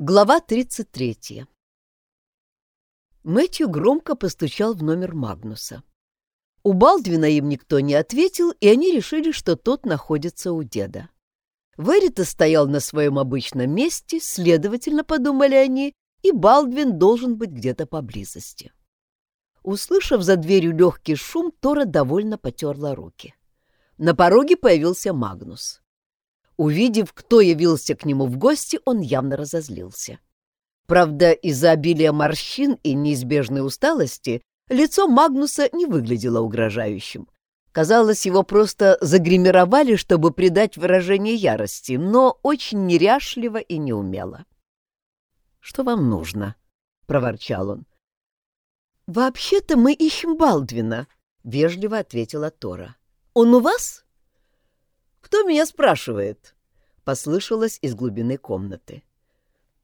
Глава 33 Мэтью громко постучал в номер Магнуса. У Балдвина им никто не ответил, и они решили, что тот находится у деда. Верита стоял на своем обычном месте, следовательно, подумали они, и Балдвин должен быть где-то поблизости. Услышав за дверью легкий шум, Тора довольно потерла руки. На пороге появился Магнус. Увидев, кто явился к нему в гости, он явно разозлился. Правда, из-за обилия морщин и неизбежной усталости лицо Магнуса не выглядело угрожающим. Казалось, его просто загримировали, чтобы придать выражение ярости, но очень неряшливо и неумело. «Что вам нужно?» — проворчал он. «Вообще-то мы ищем Балдвина», — вежливо ответила Тора. «Он у вас?» «Кто меня спрашивает?» — послышалось из глубины комнаты.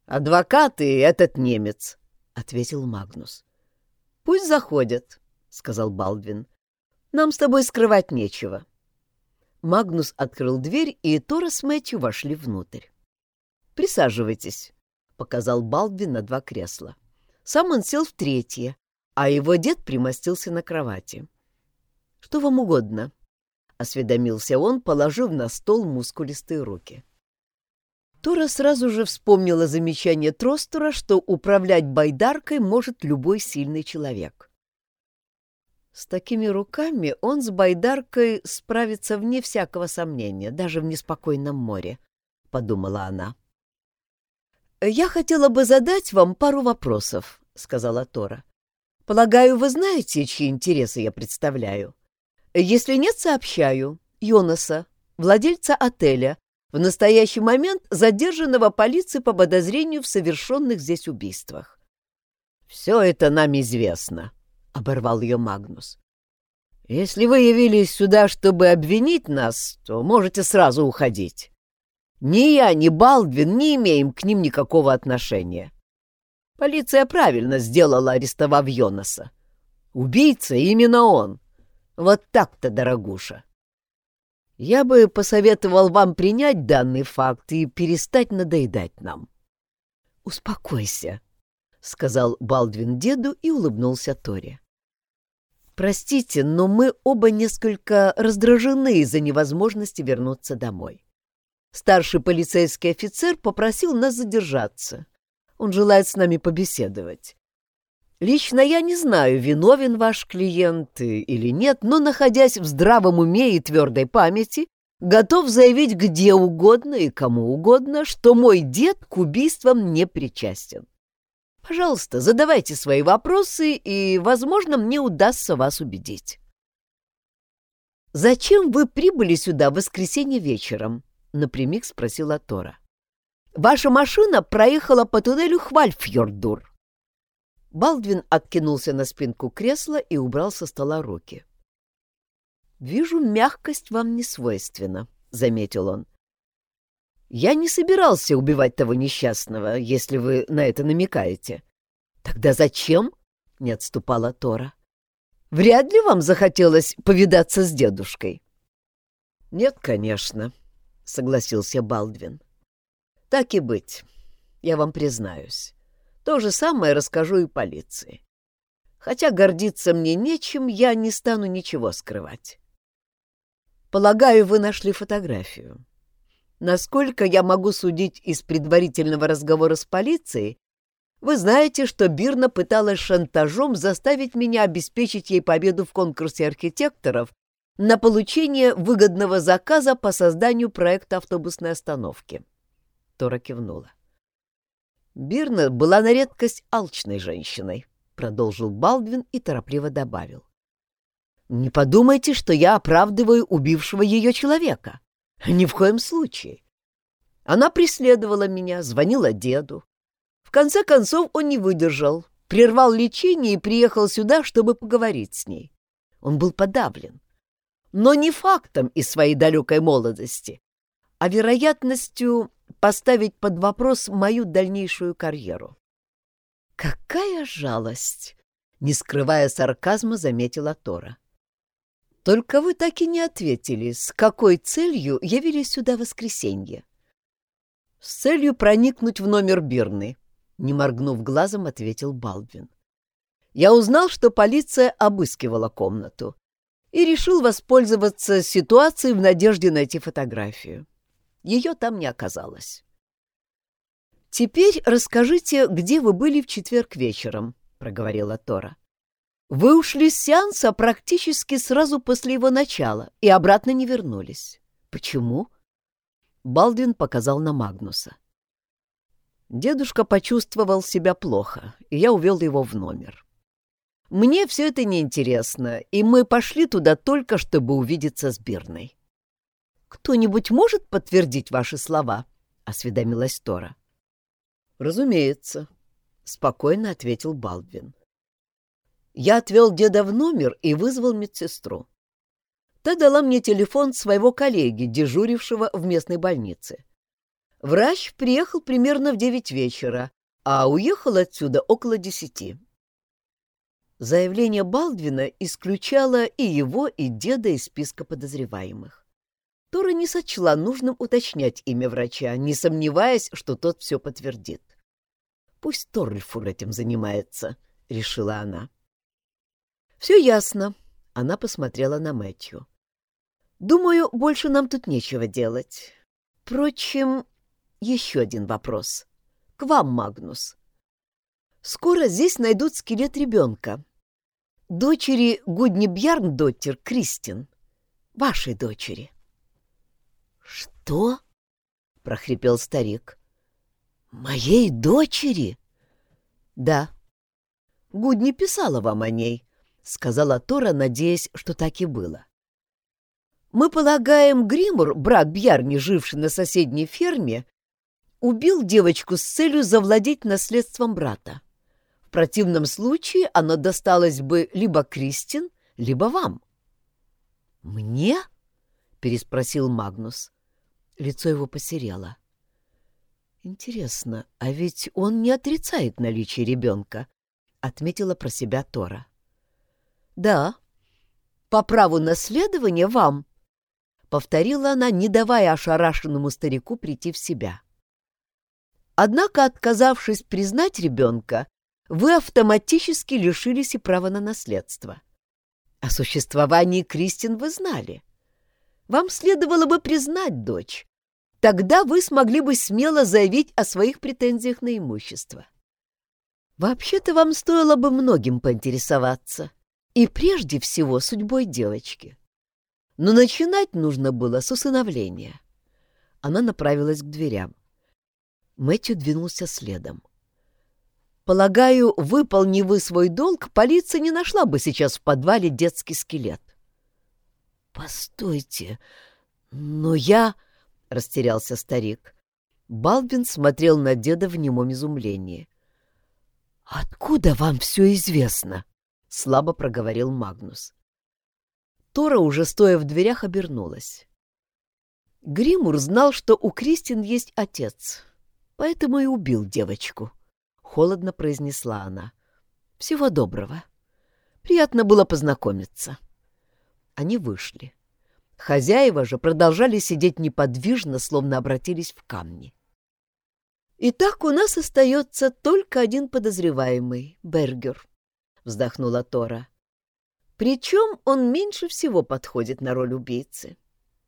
«Адвокат и этот немец», — ответил Магнус. «Пусть заходят», — сказал Балдвин. «Нам с тобой скрывать нечего». Магнус открыл дверь, и Тора с Мэтью вошли внутрь. «Присаживайтесь», — показал Балдвин на два кресла. Сам он сел в третье, а его дед примостился на кровати. «Что вам угодно?» — осведомился он, положив на стол мускулистые руки. Тора сразу же вспомнила замечание Тростера, что управлять байдаркой может любой сильный человек. С такими руками он с байдаркой справится вне всякого сомнения, даже в неспокойном море, — подумала она. «Я хотела бы задать вам пару вопросов», — сказала Тора. «Полагаю, вы знаете, чьи интересы я представляю?» Если нет, сообщаю. Йонаса, владельца отеля, в настоящий момент задержанного полицией по подозрению в совершенных здесь убийствах. «Все это нам известно», — оборвал ее Магнус. «Если вы явились сюда, чтобы обвинить нас, то можете сразу уходить. Ни я, ни Балдвин не имеем к ним никакого отношения. Полиция правильно сделала, арестовав Йонаса. Убийца именно он. Вот так-то, дорогуша. Я бы посоветовал вам принять данный факт и перестать надоедать нам. — Успокойся, — сказал Балдвин деду и улыбнулся Торе. — Простите, но мы оба несколько раздражены из-за невозможности вернуться домой. Старший полицейский офицер попросил нас задержаться. Он желает с нами побеседовать. Лично я не знаю, виновен ваш клиент или нет, но, находясь в здравом уме и твердой памяти, готов заявить где угодно и кому угодно, что мой дед к убийствам не причастен. Пожалуйста, задавайте свои вопросы, и, возможно, мне удастся вас убедить. «Зачем вы прибыли сюда в воскресенье вечером?» — напрямик спросила Тора. «Ваша машина проехала по туннелю Хвальфьордур. Балдвин откинулся на спинку кресла и убрал со стола руки. «Вижу, мягкость вам не свойственна», — заметил он. «Я не собирался убивать того несчастного, если вы на это намекаете». «Тогда зачем?» — не отступала Тора. «Вряд ли вам захотелось повидаться с дедушкой». «Нет, конечно», — согласился Балдвин. «Так и быть, я вам признаюсь. То же самое расскажу и полиции. Хотя гордиться мне нечем, я не стану ничего скрывать. Полагаю, вы нашли фотографию. Насколько я могу судить из предварительного разговора с полицией, вы знаете, что Бирна пыталась шантажом заставить меня обеспечить ей победу в конкурсе архитекторов на получение выгодного заказа по созданию проекта автобусной остановки. Тора кивнула. Бирна была на редкость алчной женщиной, продолжил Балдвин и торопливо добавил. Не подумайте, что я оправдываю убившего ее человека. Ни в коем случае. Она преследовала меня, звонила деду. В конце концов он не выдержал, прервал лечение и приехал сюда, чтобы поговорить с ней. Он был подавлен. Но не фактом из своей далекой молодости, а вероятностью поставить под вопрос мою дальнейшую карьеру. «Какая жалость!» — не скрывая сарказма, заметила Тора. «Только вы так и не ответили, с какой целью явились сюда в воскресенье?» С целью проникнуть в номер Бирны, не моргнув глазом, ответил Балдвин. Я узнал, что полиция обыскивала комнату и решил воспользоваться ситуацией в надежде найти фотографию. Ее там не оказалось. «Теперь расскажите, где вы были в четверг вечером», — проговорила Тора. «Вы ушли с сеанса практически сразу после его начала и обратно не вернулись. Почему?» Балдвин показал на Магнуса. Дедушка почувствовал себя плохо, и я увел его в номер. Мне все это неинтересно, и мы пошли туда только, чтобы увидеться с Бирной. «Кто-нибудь может подтвердить ваши слова?» — осведомилась Тора. «Разумеется», — спокойно ответил Балдвин. Я отвел деда в номер и вызвал медсестру. Та дала мне телефон своего коллеги, дежурившего в местной больнице. Врач приехал примерно в девять вечера, а уехал отсюда около десяти. Заявление Балдвина исключало и его, и деда из списка подозреваемых. Тора не сочла нужным уточнять имя врача, не сомневаясь, что тот все подтвердит. «Пусть Торльфур этим занимается», — решила она. «Все ясно», — она посмотрела на Мэтью. «Думаю, больше нам тут нечего делать. Впрочем, еще один вопрос. К вам, Магнус. Скоро здесь найдут скелет ребенка. Дочери Гудни Бьярндоттер Кристин. Вашей дочери. «Что?» — прохрипел старик. «Моей дочери?» «Да». «Гудни писала вам о ней», — сказала Тора, надеясь, что так и было. «Мы полагаем, Гримур, брат Бьярни, живший на соседней ферме, убил девочку с целью завладеть наследством брата. В противном случае оно досталось бы либо Кристин, либо вам». «Мне?» — переспросил Магнус. Лицо его посерело. «Интересно, а ведь он не отрицает наличие ребенка», — отметила про себя Тора. «Да, по праву наследования вам», — повторила она, не давая ошарашенному старику прийти в себя. «Однако, отказавшись признать ребенка, вы автоматически лишились и права на наследство. О существовании Кристин вы знали. Вам следовало бы признать дочь. Тогда вы смогли бы смело заявить о своих претензиях на имущество. Вообще-то вам стоило бы многим поинтересоваться. И прежде всего судьбой девочки. Но начинать нужно было с усыновления. Она направилась к дверям. Мэтью двинулся следом. Полагаю, выполни вы свой долг, полиция не нашла бы сейчас в подвале детский скелет. «Постойте, но я...» — растерялся старик. Балбин смотрел на деда в немом изумлении. «Откуда вам все известно?» — слабо проговорил Магнус. Тора, уже стоя в дверях, обернулась. Гримур знал, что у Кристин есть отец, поэтому и убил девочку. Холодно произнесла она. «Всего доброго. Приятно было познакомиться». Они вышли. Хозяева же продолжали сидеть неподвижно, словно обратились в камни. «Итак, у нас остается только один подозреваемый — Бергер», — вздохнула Тора. «Причем он меньше всего подходит на роль убийцы.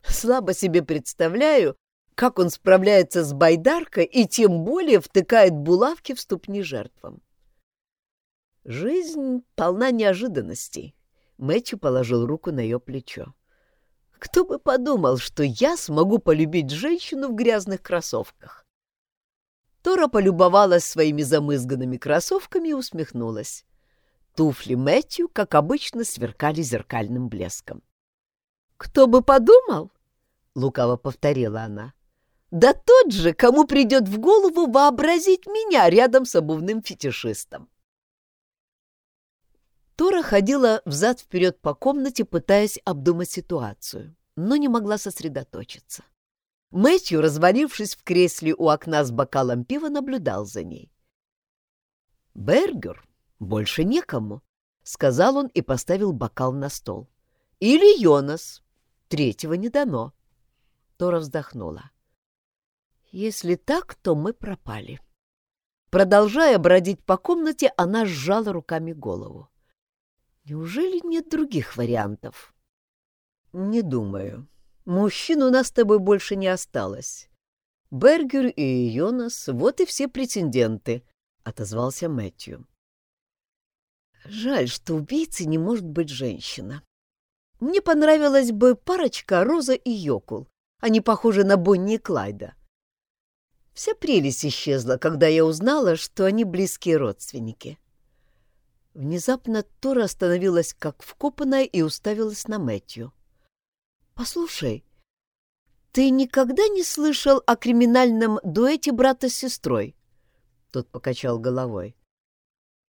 Слабо себе представляю, как он справляется с байдаркой и тем более втыкает булавки в ступни жертвам. Жизнь полна неожиданностей, Мэтью положил руку на ее плечо. «Кто бы подумал, что я смогу полюбить женщину в грязных кроссовках?» Тора полюбовалась своими замызганными кроссовками и усмехнулась. Туфли Мэтью, как обычно, сверкали зеркальным блеском. «Кто бы подумал?» — лукаво повторила она. «Да тот же, кому придет в голову вообразить меня рядом с обувным фетишистом!» Тора ходила взад-вперед по комнате, пытаясь обдумать ситуацию, но не могла сосредоточиться. Мэтью, развалившись в кресле у окна с бокалом пива, наблюдал за ней. «Бергер, больше некому», — сказал он и поставил бокал на стол. «Или Йонас. Третьего не дано». Тора вздохнула. Если так, то мы пропали. Продолжая бродить по комнате, она сжала руками голову. Неужели нет других вариантов? Не думаю. Мужчин у нас с тобой больше не осталось. Бергер и Йонас — вот и все претенденты, — отозвался Мэтью. Жаль, что убийцей не может быть женщина. Мне понравилась бы парочка Роза и Йокул. Они похожи на Бонни и Клайда. Вся прелесть исчезла, когда я узнала, что они близкие родственники. Внезапно Тора остановилась как вкопанная и уставилась на Мэтью. «Послушай, ты никогда не слышал о криминальном дуэте брата с сестрой?» Тот покачал головой.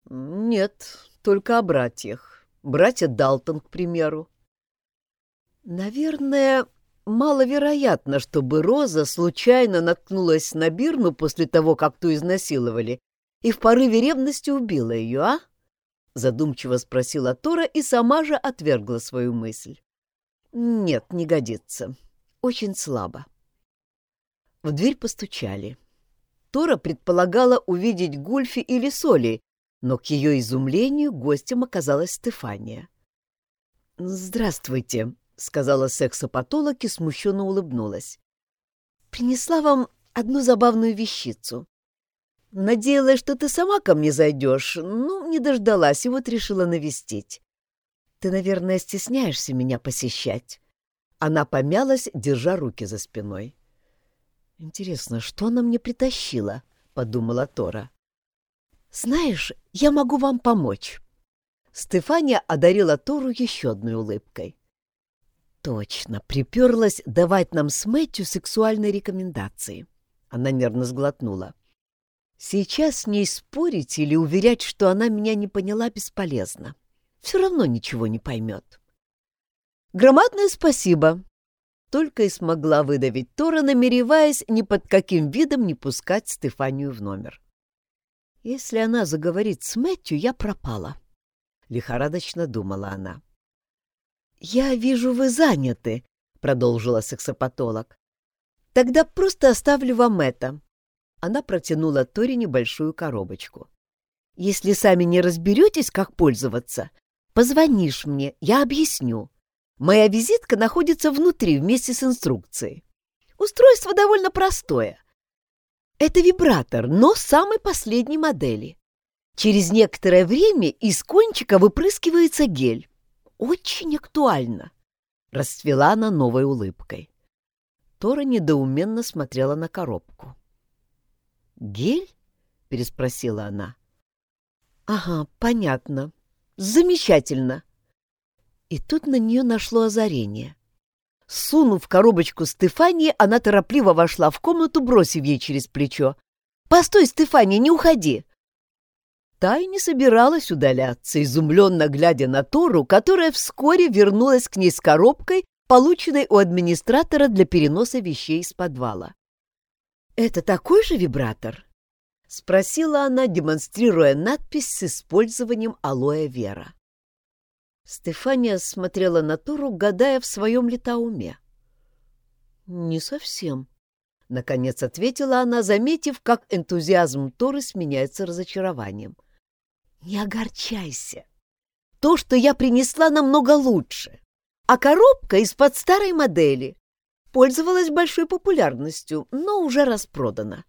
«Нет, только о братьях. Братья Далтон, к примеру». «Наверное, Маловероятно, чтобы Роза случайно наткнулась на Бирну после того, как ту изнасиловали, и в порыве ревности убила ее, а? Задумчиво спросила Тора и сама же отвергла свою мысль. Нет, не годится. Очень слабо. В дверь постучали. Тора предполагала увидеть Гульфи или Соли, но к ее изумлению гостем оказалась Стефания. «Здравствуйте», — сказала сексопатолог и смущенно улыбнулась. «Принесла вам одну забавную вещицу. Надеялась, что ты сама ко мне зайдешь, но не дождалась и вот решила навестить. Ты, наверное, стесняешься меня посещать». Она помялась, держа руки за спиной. «Интересно, что она мне притащила?» — подумала Тора. «Знаешь, я могу вам помочь». Стефания одарила Тору еще одной улыбкой. Точно, приперлась давать нам с Мэтью сексуальные рекомендации. Она нервно сглотнула. Сейчас с ней спорить или уверять, что она меня не поняла, бесполезно. Все равно ничего не поймет. Громадное спасибо. Только и смогла выдавить Тора, намереваясь ни под каким видом не пускать Стефанию в номер. Если она заговорит с Мэтью, я пропала. Лихорадочно думала она. «Я вижу, вы заняты», — продолжила сексопатолог. «Тогда просто оставлю вам это». Она протянула Тори небольшую коробочку. «Если сами не разберетесь, как пользоваться, позвонишь мне, я объясню. Моя визитка находится внутри вместе с инструкцией. Устройство довольно простое. Это вибратор, но самой последней модели. Через некоторое время из кончика выпрыскивается гель очень актуально!» Расцвела она новой улыбкой. Тора недоуменно смотрела на коробку. «Гель?» — переспросила она. «Ага, понятно. Замечательно!» И тут на нее нашло озарение. Сунув коробочку Стефании, она торопливо вошла в комнату, бросив ей через плечо. «Постой, Стефания, не уходи!» Та и не собиралась удаляться, изумленно глядя на Тору, которая вскоре вернулась к ней с коробкой, полученной у администратора для переноса вещей из подвала. «Это такой же вибратор?» — спросила она, демонстрируя надпись с использованием алоэ вера. Стефания смотрела на Тору, гадая в своем летауме. «Не совсем», — наконец ответила она, заметив, как энтузиазм Торы сменяется разочарованием. — не огорчайся. То, что я принесла, намного лучше. А коробка из-под старой модели. Пользовалась большой популярностью, но уже распродана.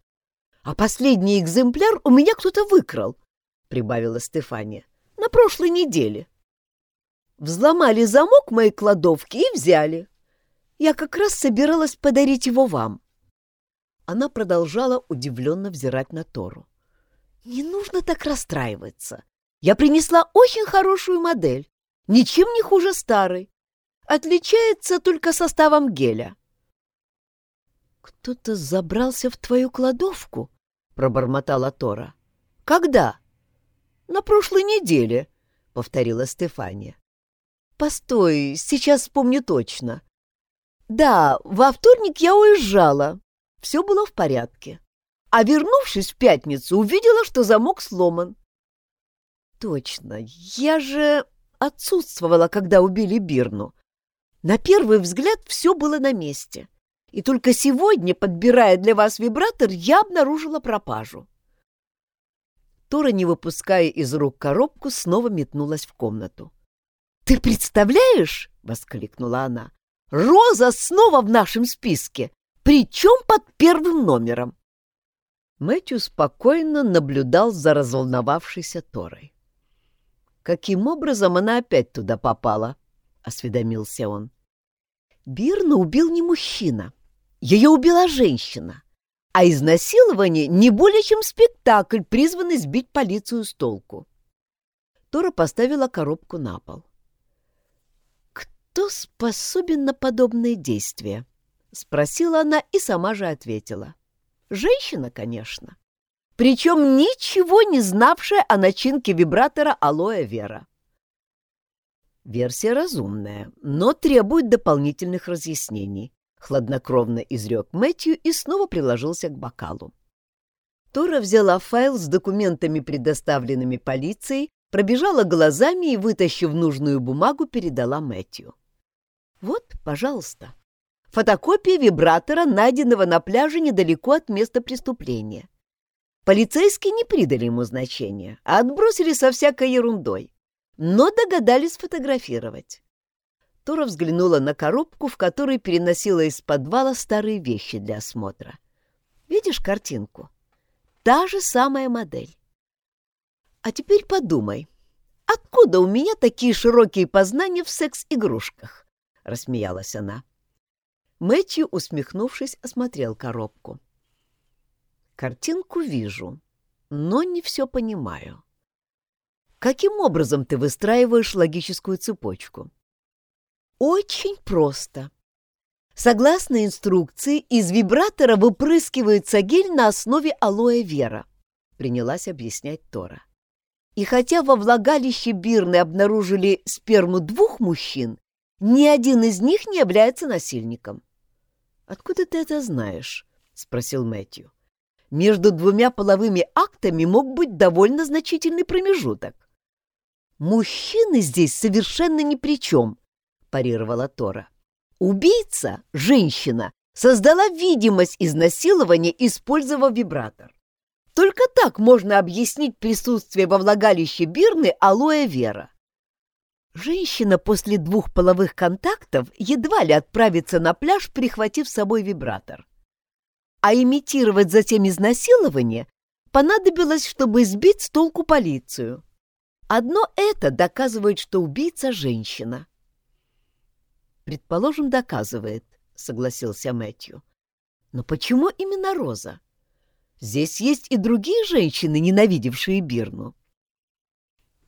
А последний экземпляр у меня кто-то выкрал, — прибавила Стефания, — на прошлой неделе. Взломали замок моей кладовки и взяли. Я как раз собиралась подарить его вам. Она продолжала удивленно взирать на Тору. Не нужно так расстраиваться. Я принесла очень хорошую модель, ничем не хуже старой. Отличается только составом геля. «Кто-то забрался в твою кладовку?» — пробормотала Тора. «Когда?» «На прошлой неделе», — повторила Стефания. «Постой, сейчас вспомню точно. Да, во вторник я уезжала. Все было в порядке а вернувшись в пятницу, увидела, что замок сломан. Точно, я же отсутствовала, когда убили Бирну. На первый взгляд все было на месте. И только сегодня, подбирая для вас вибратор, я обнаружила пропажу. Тора, не выпуская из рук коробку, снова метнулась в комнату. «Ты представляешь?» — воскликнула она. «Роза снова в нашем списке, причем под первым номером!» Мэтью спокойно наблюдал за разволновавшейся Торой. «Каким образом она опять туда попала?» — осведомился он. «Бирна убил не мужчина. Ее убила женщина. А изнасилование не более чем спектакль, призванный сбить полицию с толку». Тора поставила коробку на пол. «Кто способен на подобные действия?» — спросила она и сама же ответила. «Женщина, конечно. Причем ничего не знавшая о начинке вибратора алоэ вера. Версия разумная, но требует дополнительных разъяснений. Хладнокровно изрек Мэтью и снова приложился к бокалу. Тора взяла файл с документами, предоставленными полицией, пробежала глазами и, вытащив нужную бумагу, передала Мэтью. «Вот, пожалуйста, фотокопия вибратора, найденного на пляже недалеко от места преступления. Полицейские не придали ему значения, а отбросили со всякой ерундой, но догадались сфотографировать. Тора взглянула на коробку, в которой переносила из подвала старые вещи для осмотра. «Видишь картинку? Та же самая модель. А теперь подумай, откуда у меня такие широкие познания в секс-игрушках?» — рассмеялась она. Мэтью, усмехнувшись, осмотрел коробку. Картинку вижу, но не все понимаю. Каким образом ты выстраиваешь логическую цепочку? Очень просто. Согласно инструкции, из вибратора выпрыскивается гель на основе алоэ вера, принялась объяснять Тора. И хотя во влагалище Бирны обнаружили сперму двух мужчин, ни один из них не является насильником. «Откуда ты это знаешь?» — спросил Мэтью между двумя половыми актами мог быть довольно значительный промежуток. «Мужчины здесь совершенно ни при чем», — парировала Тора. «Убийца, женщина, создала видимость изнасилования, использовав вибратор. Только так можно объяснить присутствие во влагалище Бирны алоэ вера. Женщина после двух половых контактов едва ли отправится на пляж, прихватив с собой вибратор а имитировать затем изнасилование понадобилось, чтобы сбить с толку полицию. Одно это доказывает, что убийца — женщина. «Предположим, доказывает», — согласился Мэтью. «Но почему именно Роза? Здесь есть и другие женщины, ненавидевшие Бирну».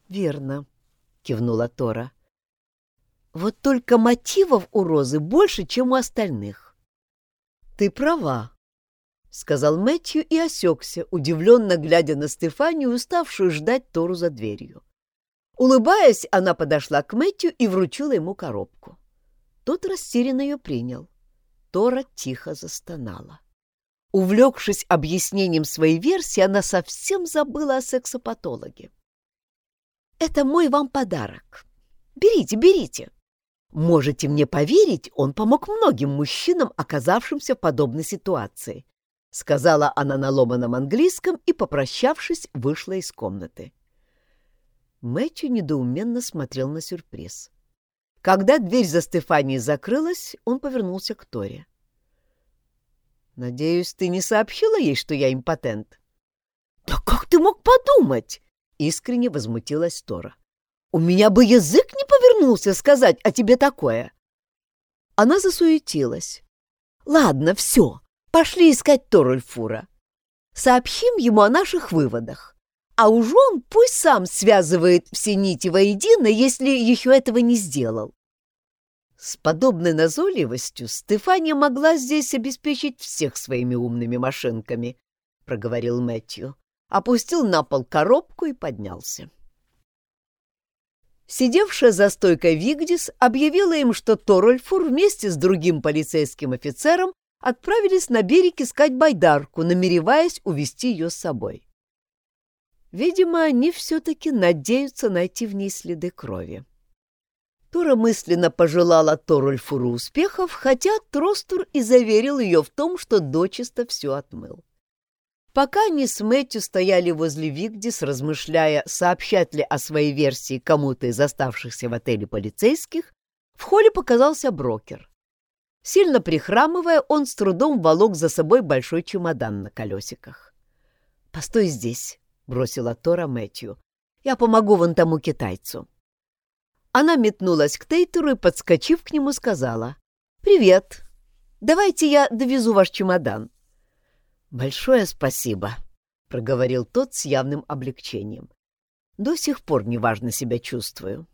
«Верно», — кивнула Тора. «Вот только мотивов у Розы больше, чем у остальных». «Ты права», — сказал Мэтью и осекся, удивленно глядя на Стефанию, уставшую ждать Тору за дверью. Улыбаясь, она подошла к Мэтью и вручила ему коробку. Тот растерянно ее принял. Тора тихо застонала. Увлекшись объяснением своей версии, она совсем забыла о сексопатологе. «Это мой вам подарок. Берите, берите. Можете мне поверить, он помог многим мужчинам, оказавшимся в подобной ситуации. — сказала она на ломаном английском и, попрощавшись, вышла из комнаты. Мэтью недоуменно смотрел на сюрприз. Когда дверь за Стефанией закрылась, он повернулся к Торе. «Надеюсь, ты не сообщила ей, что я импотент?» «Да как ты мог подумать?» — искренне возмутилась Тора. «У меня бы язык не повернулся сказать о тебе такое!» Она засуетилась. «Ладно, все, Пошли искать Торульфура. Сообщим ему о наших выводах. А уж он пусть сам связывает все нити воедино, если еще этого не сделал. С подобной назойливостью Стефания могла здесь обеспечить всех своими умными машинками, — проговорил Мэтью, опустил на пол коробку и поднялся. Сидевшая за стойкой Вигдис объявила им, что Торольфур вместе с другим полицейским офицером отправились на берег искать байдарку, намереваясь увести ее с собой. Видимо, они все-таки надеются найти в ней следы крови. Тора мысленно пожелала Торульфуру успехов, хотя Тростур и заверил ее в том, что дочисто все отмыл. Пока они с Мэтью стояли возле Вигдис, размышляя, сообщать ли о своей версии кому-то из оставшихся в отеле полицейских, в холле показался брокер. Сильно прихрамывая, он с трудом волок за собой большой чемодан на колесиках. «Постой здесь», — бросила Тора Мэтью. «Я помогу вон тому китайцу». Она метнулась к Тейтеру и, подскочив к нему, сказала. «Привет. Давайте я довезу ваш чемодан». «Большое спасибо», — проговорил тот с явным облегчением. «До сих пор неважно себя чувствую.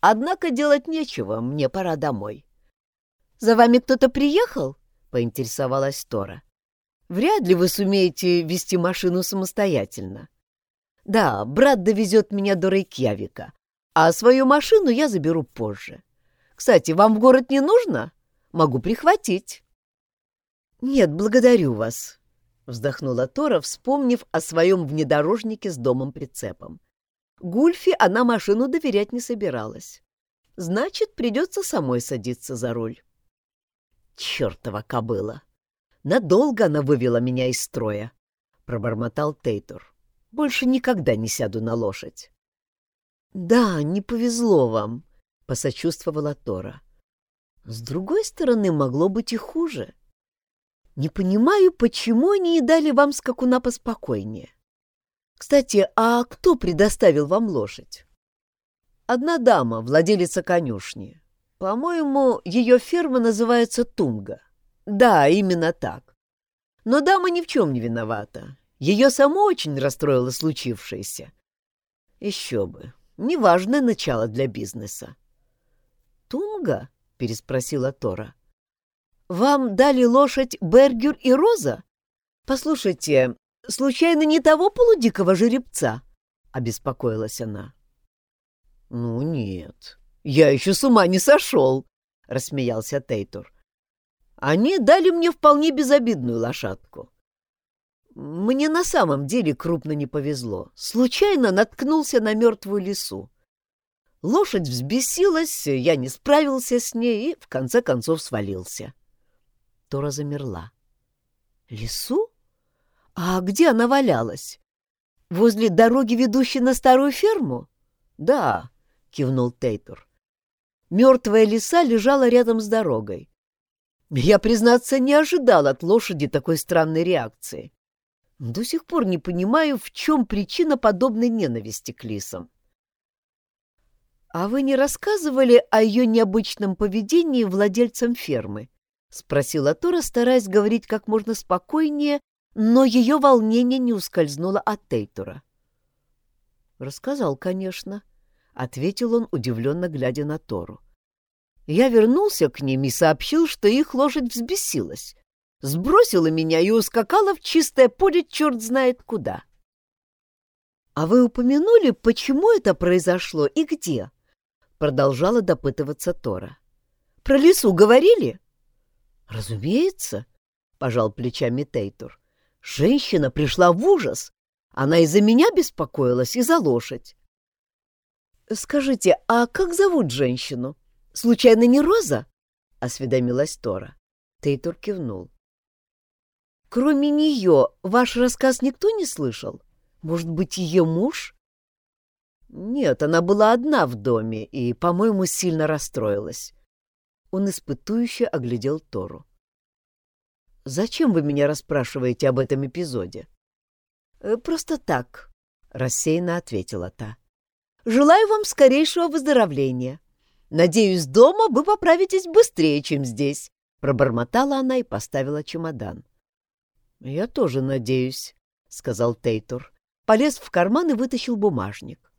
Однако делать нечего, мне пора домой». «За вами кто-то приехал?» — поинтересовалась Тора. «Вряд ли вы сумеете вести машину самостоятельно. Да, брат довезет меня до Рейкьявика, а свою машину я заберу позже. Кстати, вам в город не нужно? Могу прихватить». «Нет, благодарю вас», — вздохнула Тора, вспомнив о своем внедорожнике с домом-прицепом. Гульфи она машину доверять не собиралась. Значит, придется самой садиться за руль. Чертова кобыла! Надолго она вывела меня из строя, — пробормотал Тейтор. Больше никогда не сяду на лошадь. «Да, не повезло вам», — посочувствовала Тора. «С другой стороны, могло быть и хуже. Не понимаю, почему они не дали вам скакуна поспокойнее. Кстати, а кто предоставил вам лошадь?» «Одна дама, владелица конюшни. По-моему, ее ферма называется Тунга. Да, именно так. Но дама ни в чем не виновата. Ее само очень расстроило случившееся. Еще бы, Неважное начало для бизнеса. «Тунга?» — переспросила Тора. «Вам дали лошадь Бергер и Роза? Послушайте, случайно не того полудикого жеребца?» — обеспокоилась она. «Ну нет, я еще с ума не сошел!» — рассмеялся Тейтор. «Они дали мне вполне безобидную лошадку. Мне на самом деле крупно не повезло. Случайно наткнулся на мертвую лису. Лошадь взбесилась, я не справился с ней и, в конце концов, свалился. Тора замерла. «Лису? А где она валялась? Возле дороги, ведущей на старую ферму?» «Да», — кивнул Тейтор. Мертвая лиса лежала рядом с дорогой. Я, признаться, не ожидал от лошади такой странной реакции. До сих пор не понимаю, в чем причина подобной ненависти к лисам. — А вы не рассказывали о ее необычном поведении владельцам фермы? — спросила Тора, стараясь говорить как можно спокойнее, но ее волнение не ускользнуло от Тейтора. — Рассказал, конечно, — ответил он, удивленно глядя на Тору. Я вернулся к ним и сообщил, что их лошадь взбесилась сбросила меня и ускакала в чистое поле черт знает куда. — А вы упомянули, почему это произошло и где? — продолжала допытываться Тора. — Про лесу говорили? — Разумеется, — пожал плечами Тейтур. — Женщина пришла в ужас. Она из-за меня беспокоилась и за лошадь. — Скажите, а как зовут женщину? Случайно не Роза? — осведомилась Тора. Тейтур кивнул. Кроме нее, ваш рассказ никто не слышал? Может быть, ее муж? Нет, она была одна в доме и, по-моему, сильно расстроилась. Он испытующе оглядел Тору. «Зачем вы меня расспрашиваете об этом эпизоде?» «Э, «Просто так», — рассеянно ответила та. «Желаю вам скорейшего выздоровления. Надеюсь, дома вы поправитесь быстрее, чем здесь», — пробормотала она и поставила чемодан. «Я тоже надеюсь», — сказал Тейтор. Полез в карман и вытащил бумажник.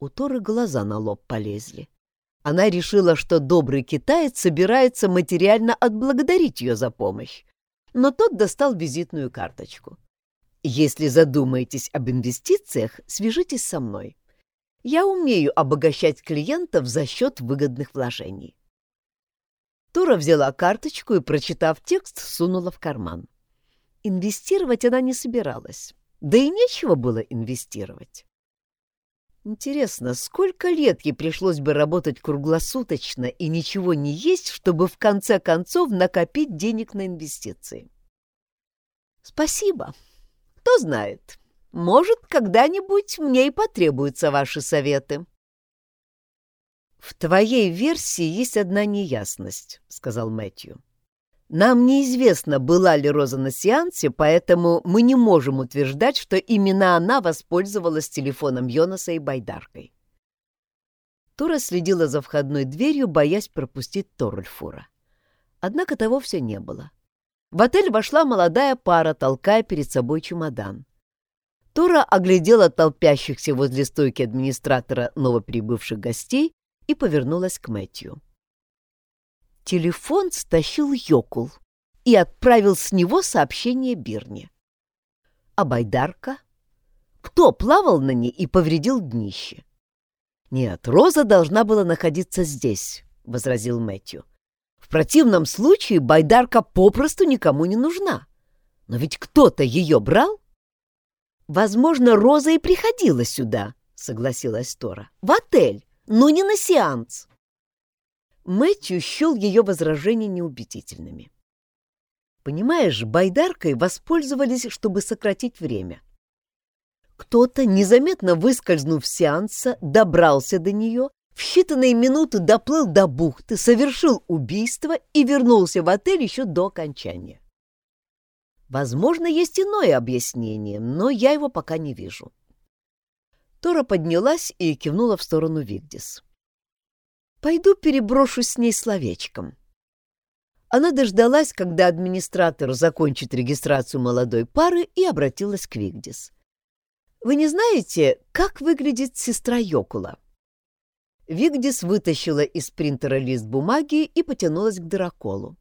У Торы глаза на лоб полезли. Она решила, что добрый китаец собирается материально отблагодарить ее за помощь. Но тот достал визитную карточку. «Если задумаетесь об инвестициях, свяжитесь со мной. Я умею обогащать клиентов за счет выгодных вложений». Тора взяла карточку и, прочитав текст, сунула в карман. Инвестировать она не собиралась, да и нечего было инвестировать. Интересно, сколько лет ей пришлось бы работать круглосуточно и ничего не есть, чтобы в конце концов накопить денег на инвестиции? Спасибо. Кто знает, может, когда-нибудь мне и потребуются ваши советы. В твоей версии есть одна неясность, сказал Мэтью. Нам неизвестно, была ли Роза на сеансе, поэтому мы не можем утверждать, что именно она воспользовалась телефоном Йонаса и Байдаркой. Тура следила за входной дверью, боясь пропустить Торрельфура. Однако того все не было. В отель вошла молодая пара, толкая перед собой чемодан. Тура оглядела толпящихся возле стойки администратора новоприбывших гостей и повернулась к Мэтью. Телефон стащил Йокул и отправил с него сообщение Бирне. А байдарка? Кто плавал на ней и повредил днище? Нет, Роза должна была находиться здесь, — возразил Мэтью. В противном случае байдарка попросту никому не нужна. Но ведь кто-то ее брал? Возможно, Роза и приходила сюда, — согласилась Тора. В отель, но не на сеанс. Мэтью счел ее возражения неубедительными. Понимаешь, байдаркой воспользовались, чтобы сократить время. Кто-то, незаметно выскользнув сеанса, добрался до нее, в считанные минуты доплыл до бухты, совершил убийство и вернулся в отель еще до окончания. Возможно, есть иное объяснение, но я его пока не вижу. Тора поднялась и кивнула в сторону Вигдис. Пойду переброшу с ней словечком. Она дождалась, когда администратор закончит регистрацию молодой пары и обратилась к Вигдис. «Вы не знаете, как выглядит сестра Йокула?» Вигдис вытащила из принтера лист бумаги и потянулась к драколу.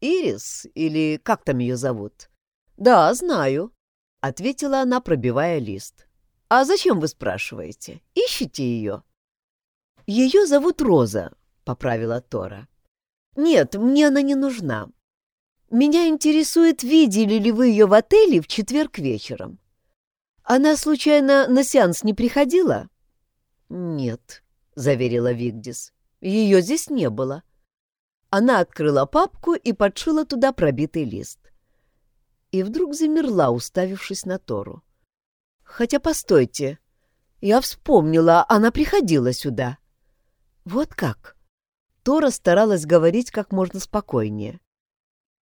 «Ирис, или как там ее зовут?» «Да, знаю», — ответила она, пробивая лист. «А зачем вы спрашиваете? Ищите ее?» «Ее зовут Роза», — поправила Тора. «Нет, мне она не нужна. Меня интересует, видели ли вы ее в отеле в четверг вечером. Она, случайно, на сеанс не приходила?» «Нет», — заверила Вигдис. «Ее здесь не было». Она открыла папку и подшила туда пробитый лист. И вдруг замерла, уставившись на Тору. «Хотя, постойте, я вспомнила, она приходила сюда». «Вот как?» Тора старалась говорить как можно спокойнее.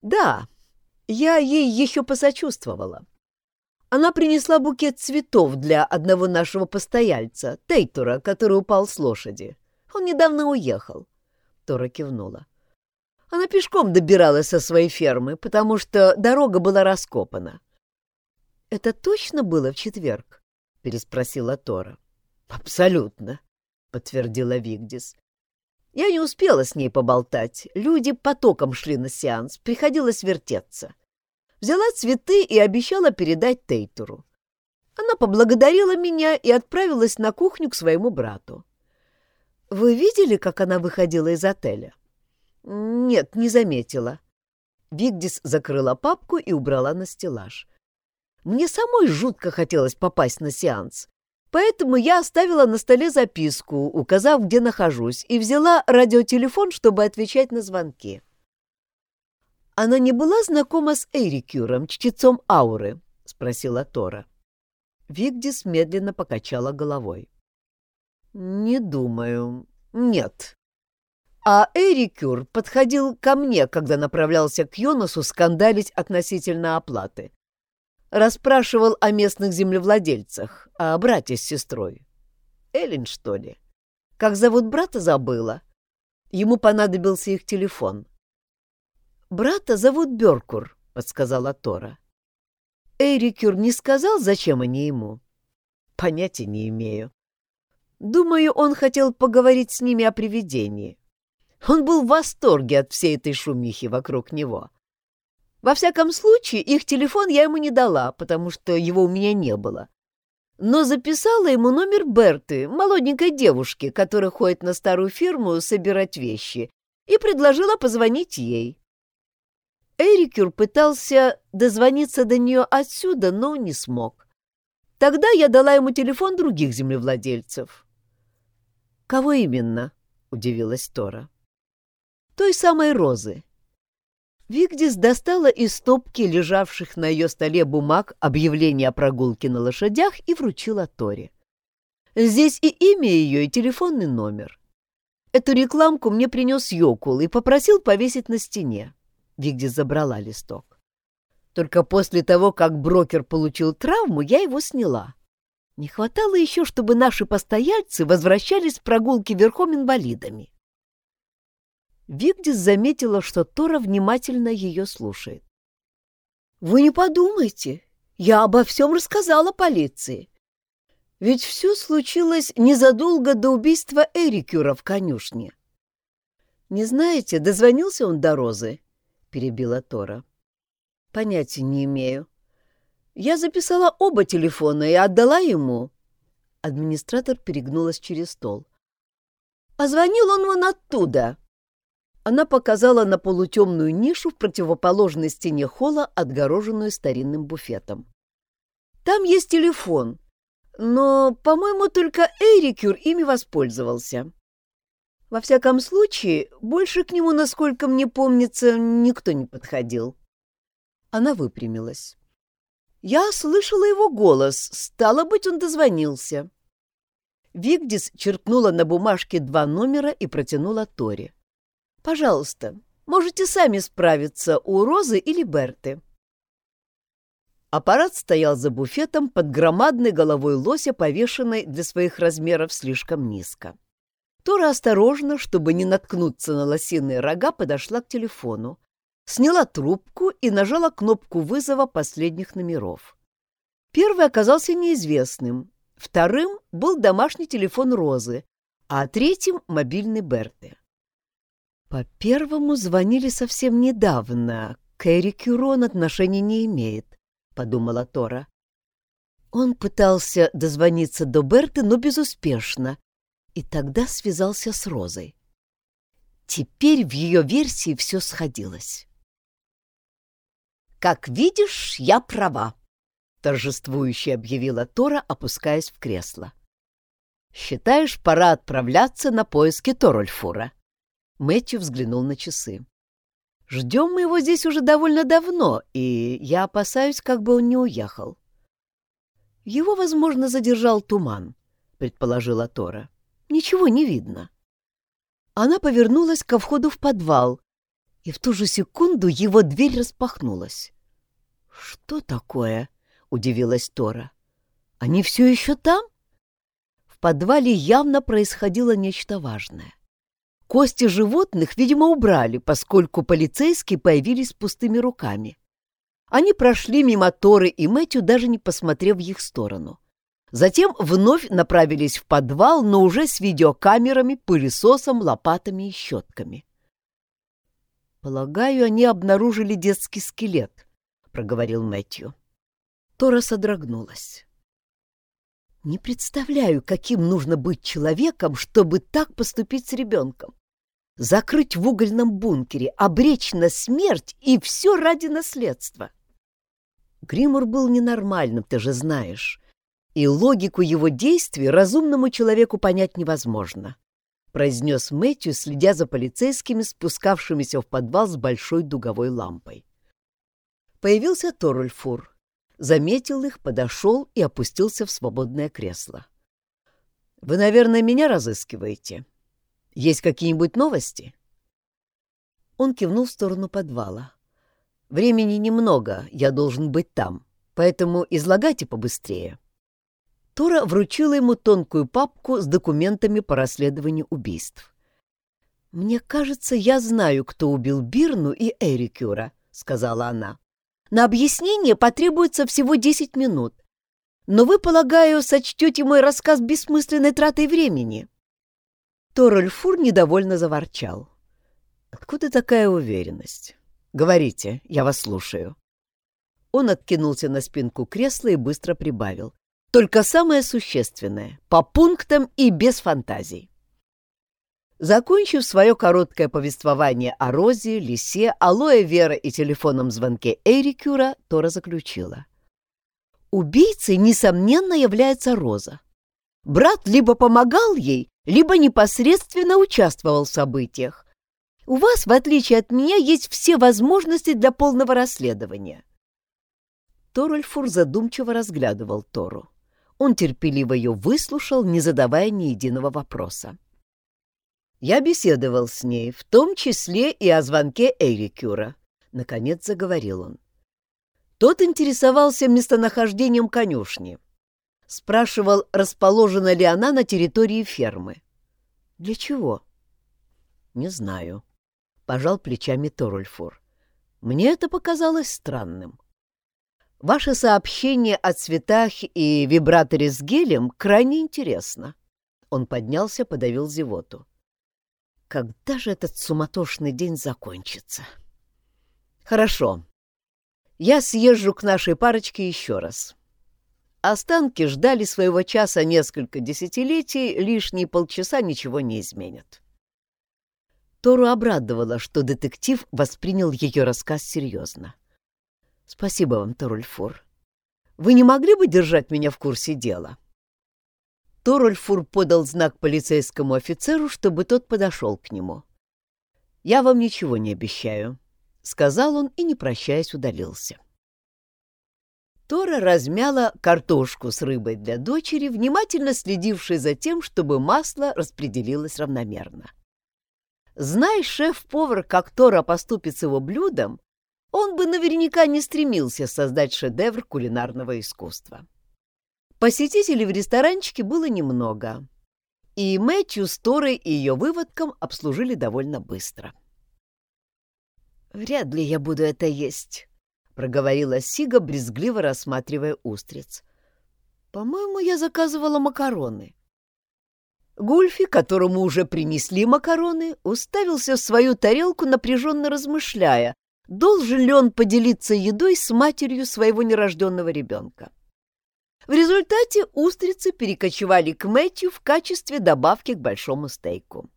«Да, я ей еще посочувствовала. Она принесла букет цветов для одного нашего постояльца, Тейтура, который упал с лошади. Он недавно уехал». Тора кивнула. Она пешком добиралась со своей фермы, потому что дорога была раскопана. «Это точно было в четверг?» — переспросила Тора. «Абсолютно. — подтвердила Вигдис. «Я не успела с ней поболтать. Люди потоком шли на сеанс, приходилось вертеться. Взяла цветы и обещала передать Тейтуру. Она поблагодарила меня и отправилась на кухню к своему брату. Вы видели, как она выходила из отеля? Нет, не заметила. Вигдис закрыла папку и убрала на стеллаж. Мне самой жутко хотелось попасть на сеанс, Поэтому я оставила на столе записку, указав, где нахожусь, и взяла радиотелефон, чтобы отвечать на звонки. «Она не была знакома с Эрикюром, чтецом Ауры?» — спросила Тора. Вигдис медленно покачала головой. «Не думаю. Нет. А Эрикюр подходил ко мне, когда направлялся к Йонасу скандалить относительно оплаты. Расспрашивал о местных землевладельцах, о брате с сестрой. Эллен, что ли? Как зовут брата, забыла. Ему понадобился их телефон. «Брата зовут Беркур», — подсказала Тора. Эрикюр не сказал, зачем они ему? Понятия не имею. Думаю, он хотел поговорить с ними о привидении. Он был в восторге от всей этой шумихи вокруг него. Во всяком случае, их телефон я ему не дала, потому что его у меня не было. Но записала ему номер Берты, молоденькой девушки, которая ходит на старую фирму собирать вещи, и предложила позвонить ей. Эрикюр пытался дозвониться до нее отсюда, но не смог. Тогда я дала ему телефон других землевладельцев. «Кого именно?» — удивилась Тора. «Той самой Розы». Вигдис достала из стопки лежавших на ее столе бумаг объявление о прогулке на лошадях и вручила Торе. Здесь и имя ее, и телефонный номер. Эту рекламку мне принес Йокул и попросил повесить на стене. Вигдис забрала листок. Только после того, как брокер получил травму, я его сняла. Не хватало еще, чтобы наши постояльцы возвращались с прогулки верхом инвалидами. Вигдис заметила, что Тора внимательно ее слушает. «Вы не подумайте, я обо всем рассказала полиции. Ведь все случилось незадолго до убийства Эрикюра в конюшне. «Не знаете, дозвонился он до Розы?» — перебила Тора. Понятия не имею. Я записала оба телефона и отдала ему. Администратор перегнулась через стол. Позвонил он вон оттуда. Она показала на полутемную нишу в противоположной стене холла, отгороженную старинным буфетом. Там есть телефон, но, по-моему, только Эрикюр ими воспользовался. Во всяком случае, больше к нему, насколько мне помнится, никто не подходил. Она выпрямилась. «Я слышала его голос. Стало быть, он дозвонился». Вигдис черкнула на бумажке два номера и протянула Тори. «Пожалуйста, можете сами справиться у Розы или Берты». Аппарат стоял за буфетом под громадной головой лося, повешенной для своих размеров слишком низко. Тора осторожно, чтобы не наткнуться на лосиные рога, подошла к телефону, сняла трубку и нажала кнопку вызова последних номеров. Первый оказался неизвестным, вторым был домашний телефон Розы, а третьим — мобильный Берты. По первому звонили совсем недавно, к Эрике отношения не имеет, — подумала Тора. Он пытался дозвониться до Берты, но безуспешно, и тогда связался с Розой. Теперь в ее версии все сходилось. «Как видишь, я права», — торжествующе объявила Тора, опускаясь в кресло. «Считаешь, пора отправляться на поиски Торольфура?» Мэтью взглянул на часы. «Ждем мы его здесь уже довольно давно, и я опасаюсь, как бы он не уехал». «Его, возможно, задержал туман», — предположила Тора. «Ничего не видно». Она повернулась ко входу в подвал, и в ту же секунду его дверь распахнулась. «Что такое?» — удивилась Тора. «Они все еще там?» В подвале явно происходило нечто важное. Кости животных, видимо, убрали, поскольку полицейские появились пустыми руками. Они прошли мимо Торы и Мэтью, даже не посмотрев в их сторону. Затем вновь направились в подвал, но уже с видеокамерами, пылесосом, лопатами и щетками. Полагаю, они обнаружили детский скелет, проговорил Мэтью. Тора содрогнулась. Не представляю, каким нужно быть человеком, чтобы так поступить с ребенком. Закрыть в угольном бункере, обречь на смерть и все ради наследства. Гримур был ненормальным, ты же знаешь, и логику его действий разумному человеку понять невозможно. — произнес Мэтью, следя за полицейскими, спускавшимися в подвал с большой дуговой лампой. Появился Торульфур. Заметил их, подошел и опустился в свободное кресло. «Вы, наверное, меня разыскиваете? Есть какие-нибудь новости?» Он кивнул в сторону подвала. «Времени немного, я должен быть там, поэтому излагайте побыстрее». Тора вручила ему тонкую папку с документами по расследованию убийств. «Мне кажется, я знаю, кто убил Бирну и Эрикюра», — сказала она. «На объяснение потребуется всего десять минут. Но вы, полагаю, сочтете мой рассказ бессмысленной тратой времени». Торольфур недовольно заворчал. «Откуда такая уверенность? Говорите, я вас слушаю». Он откинулся на спинку кресла и быстро прибавил. Только самое существенное, по пунктам и без фантазий. Закончив свое короткое повествование о Розе, Лисе, алоэ Вера и телефонном звонке Эрикюра, Тора заключила. Убийцей, несомненно, является Роза. Брат либо помогал ей, либо непосредственно участвовал в событиях. У вас, в отличие от меня, есть все возможности для полного расследования. Торольфур задумчиво разглядывал Тору. Он терпеливо ее выслушал, не задавая ни единого вопроса. Я беседовал с ней, в том числе и о звонке Эйрикюра. Наконец заговорил он. Тот интересовался местонахождением конюшни. Спрашивал, расположена ли она на территории фермы. Для чего? Не знаю. Пожал плечами Торульфур. Мне это показалось странным. Ваше сообщение о цветах и вибраторе с гелем крайне интересно. Он поднялся, подавил зевоту. Когда же этот суматошный день закончится? Хорошо. Я съезжу к нашей парочке еще раз. Останки ждали своего часа несколько десятилетий, лишние полчаса ничего не изменят. Тору обрадовала, что детектив воспринял ее рассказ серьезно. «Спасибо вам, Торульфур. Вы не могли бы держать меня в курсе дела?» Торольфур подал знак полицейскому офицеру, чтобы тот подошел к нему. «Я вам ничего не обещаю», — сказал он и, не прощаясь, удалился. Тора размяла картошку с рыбой для дочери, внимательно следившей за тем, чтобы масло распределилось равномерно. Зная шеф-повар, как Тора поступит с его блюдом, он бы наверняка не стремился создать шедевр кулинарного искусства. Посетителей в ресторанчике было немного, и Мэтью с Торой и ее выводком обслужили довольно быстро. «Вряд ли я буду это есть», — проговорила Сига, брезгливо рассматривая устриц. «По-моему, я заказывала макароны». Гульфи, которому уже принесли макароны, уставился в свою тарелку, напряженно размышляя, должен ли он поделиться едой с матерью своего нерожденного ребенка. В результате устрицы перекочевали к Мэтью в качестве добавки к большому стейку.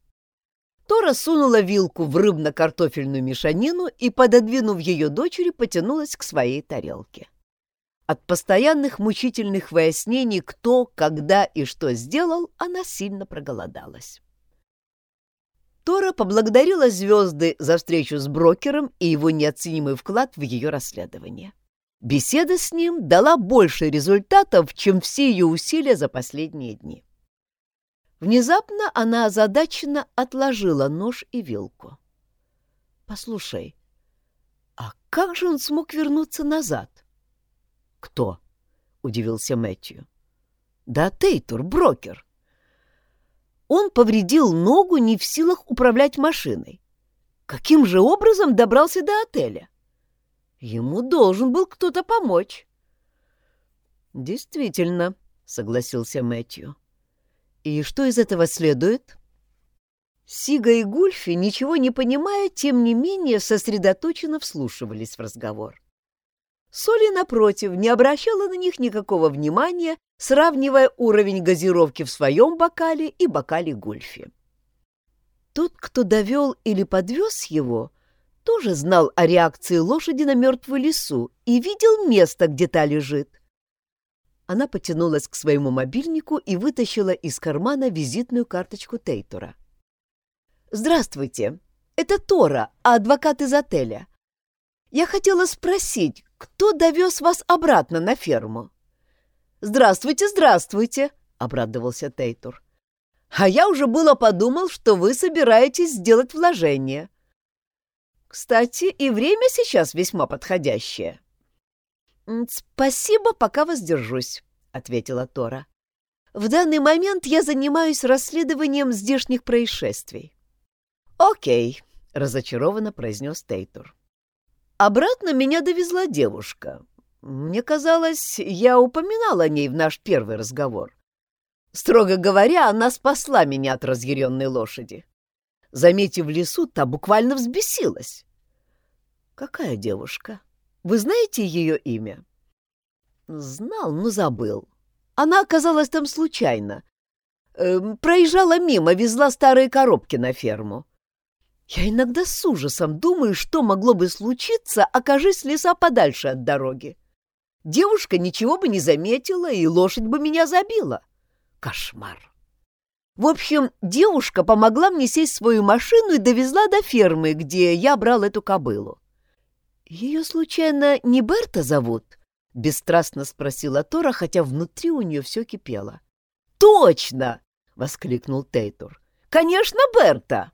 Тора сунула вилку в рыбно-картофельную мешанину и, пододвинув ее дочери, потянулась к своей тарелке. От постоянных мучительных выяснений, кто, когда и что сделал, она сильно проголодалась. Тора поблагодарила звезды за встречу с брокером и его неоценимый вклад в ее расследование. Беседа с ним дала больше результатов, чем все ее усилия за последние дни. Внезапно она озадаченно отложила нож и вилку. «Послушай, а как же он смог вернуться назад?» «Кто?» — удивился Мэтью. «Да Тейтур, брокер. Он повредил ногу, не в силах управлять машиной. Каким же образом добрался до отеля?» Ему должен был кто-то помочь. Действительно, согласился Мэтью. И что из этого следует? Сига и Гульфи, ничего не понимая, тем не менее сосредоточенно вслушивались в разговор. Соли, напротив, не обращала на них никакого внимания, сравнивая уровень газировки в своем бокале и бокале Гульфи. Тот, кто довел или подвез его, тоже знал о реакции лошади на мертвую лису и видел место, где та лежит. Она потянулась к своему мобильнику и вытащила из кармана визитную карточку Тейтора. «Здравствуйте, это Тора, адвокат из отеля. Я хотела спросить, кто довез вас обратно на ферму?» «Здравствуйте, здравствуйте!» — обрадовался Тейтор. «А я уже было подумал, что вы собираетесь сделать вложение. Кстати, и время сейчас весьма подходящее. «Спасибо, пока воздержусь», — ответила Тора. «В данный момент я занимаюсь расследованием здешних происшествий». «Окей», — разочарованно произнес Тейтур. «Обратно меня довезла девушка. Мне казалось, я упоминал о ней в наш первый разговор. Строго говоря, она спасла меня от разъяренной лошади. Заметив лесу, та буквально взбесилась. «Какая девушка? Вы знаете ее имя?» «Знал, но забыл. Она оказалась там случайно. Э, проезжала мимо, везла старые коробки на ферму. Я иногда с ужасом думаю, что могло бы случиться, окажись леса подальше от дороги. девушка ничего бы не заметила, и лошадь бы меня забила. Кошмар. В общем, девушка помогла мне сесть в свою машину и довезла до фермы, где я брал эту кобылу. «Ее, случайно, не Берта зовут?» — бесстрастно спросила Тора, хотя внутри у нее все кипело. «Точно!» — воскликнул Тейтур. «Конечно, Берта!